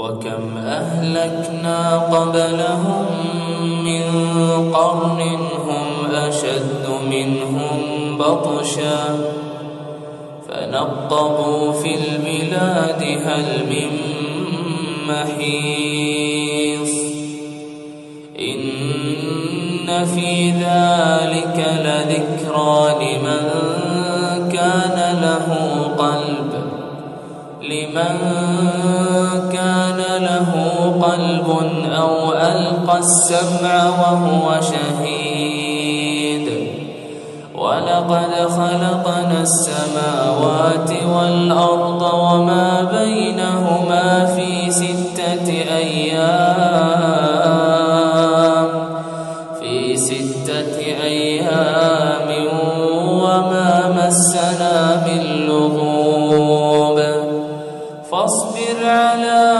وكم أهلكنا قبلهم من قرن هم أشد منهم بطشا فنقبوا في البلاد هل من محيص إن في ذلك لذكرى لمن كان له قلب لمن ألقى السمع وهو شهيد. ولقد خلقنا السماوات والأرض وما بينهما في ستة أيام. في ستة أيام وما مسنا من لغوب فاصبر على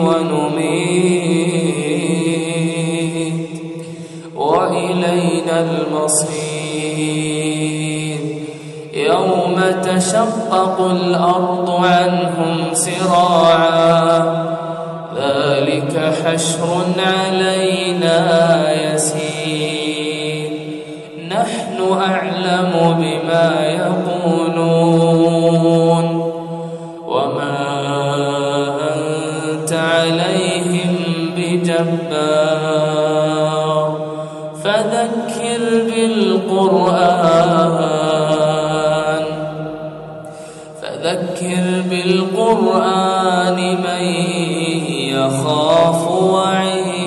ونميت وإلينا المصير يوم تشقق الأرض عنهم سراعا ذلك حشر علينا يسير نحن أعلم بما يقولون عليهم بجبار فذكر بالقرآن فذكر بالقرآن من يخاف وعيد.